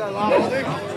干嘛？